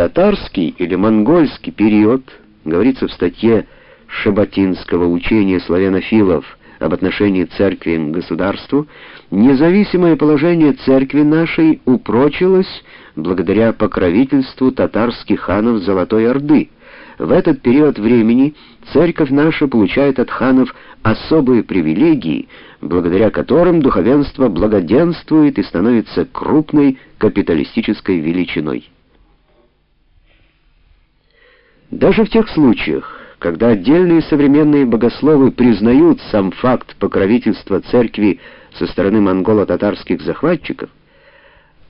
Татарский или монгольский период, говорится в статье Шабатинского учения славянофилов об отношении церкви к государству, независимое положение церкви нашей упрочилось благодаря покровительству татарских ханов Золотой Орды. В этот период времени церковь наша получает от ханов особые привилегии, благодаря которым духовенство благоденствует и становится крупной капиталистической величиной. Даже в тех случаях, когда отдельные современные богословы признают сам факт покровительства церкви со стороны монголо-татарских захватчиков,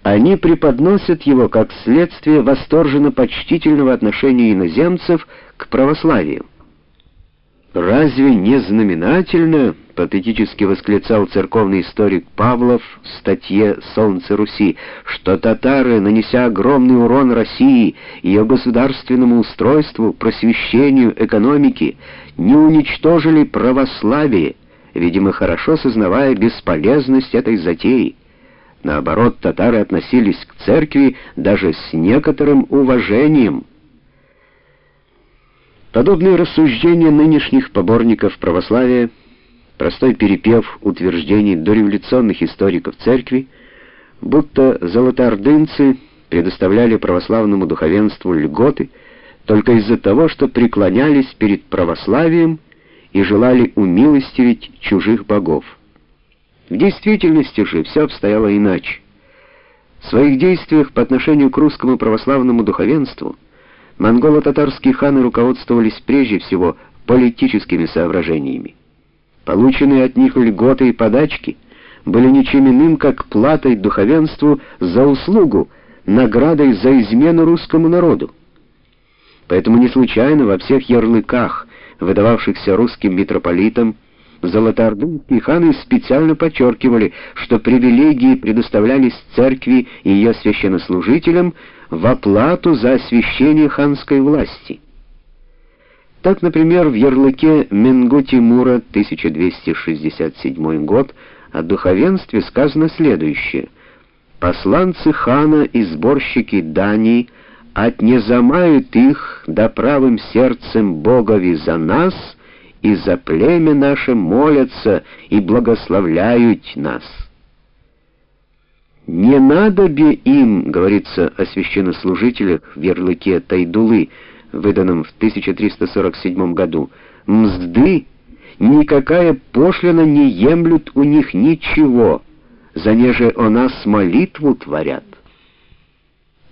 они преподносят его как следствие восторженно почтительного отношения иноземцев к православию. Разве не знаменательно, патетически восклицал церковный историк Павлов в статье «Солнце Руси», что татары, нанеся огромный урон России, ее государственному устройству, просвещению, экономике, не уничтожили православие, видимо, хорошо сознавая бесполезность этой затеи. Наоборот, татары относились к церкви даже с некоторым уважением – Подобные рассуждения нынешних поборников православия, простой перепев утверждений дореволюционных историков церкви, будто золотоордынцы предоставляли православному духовенству льготы только из-за того, что преклонялись перед православием и желали умилостивить чужих богов. В действительности же все обстояло иначе. В своих действиях по отношению к русскому православному духовенству – монголо-татарские ханы руководствовались прежде всего политическими соображениями. Полученные от них льготы и подачки были ничем иным, как платой духовенству за услугу, наградой за измену русскому народу. Поэтому не случайно во всех ярлыках, выдававшихся русским митрополитам, Золотоордынские ханы специально подчеркивали, что привилегии предоставлялись церкви и ее священнослужителям в оплату за освящение ханской власти. Так, например, в ярлыке Менгу Тимура 1267 год о духовенстве сказано следующее: посланцы хана и сборщики дани отнезамают их да правым сердцем Богови за нас и за племя наше молятся и благословляют нас. Не надо бы им, говорится о священнослужителях в ярлыке Тайдулы, выданном в 1347 году, мзды, никакая пошлина не емлют у них ничего, за неже о нас молитву творят.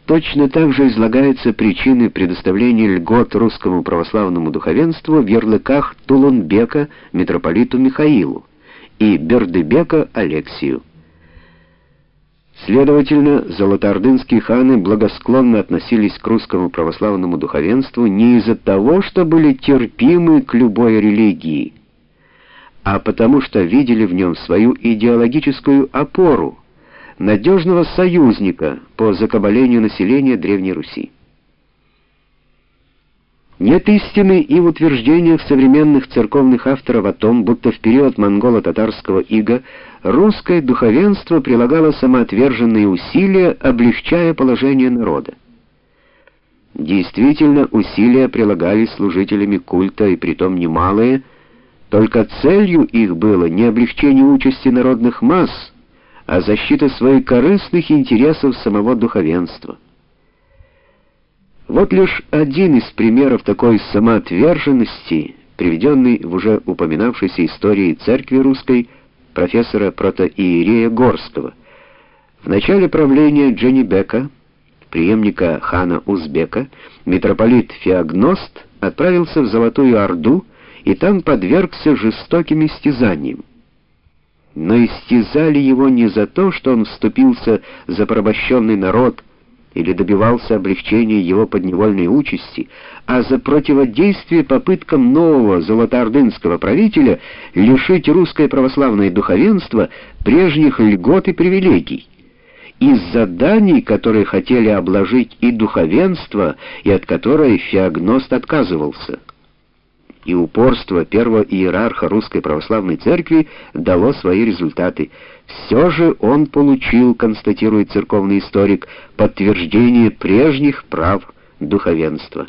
Точно так же излагаются причины предоставления льгот русскому православному духовенству в ярлыках Тулунбека митрополиту Михаилу и Бердыбека Алексию. Следовательно, золотоордынские ханы благосклонно относились к русскому православному духовенству не из-за того, что были терпимы к любой религии, а потому что видели в нем свою идеологическую опору, надежного союзника по закабалению населения Древней Руси. Нет истины и в утверждениях современных церковных авторов о том, будто в период монголо-татарского ига русское духовенство прилагало самоотверженные усилия, облегчая положение народа. Действительно, усилия прилагались служителями культа, и притом немалые, только целью их было не облегчение участи народных масс, а защита своих корыстных интересов самого духовенства. Вот лишь один из примеров такой самоотверженности, приведенный в уже упоминавшейся истории церкви русской профессора протоиерея Горского. В начале правления Дженнибека, преемника хана Узбека, митрополит Феогност отправился в Золотую Орду и там подвергся жестоким истязаниям но истязали его не за то, что он вступился за порабощенный народ или добивался облегчения его подневольной участи, а за противодействие попыткам нового золотоордынского правителя лишить русское православное духовенство прежних льгот и привилегий. Из заданий, которые хотели обложить и духовенство, и от которой Феогност отказывался и упорство первого иерарха Русской Православной Церкви дало свои результаты. Все же он получил, констатирует церковный историк, подтверждение прежних прав духовенства.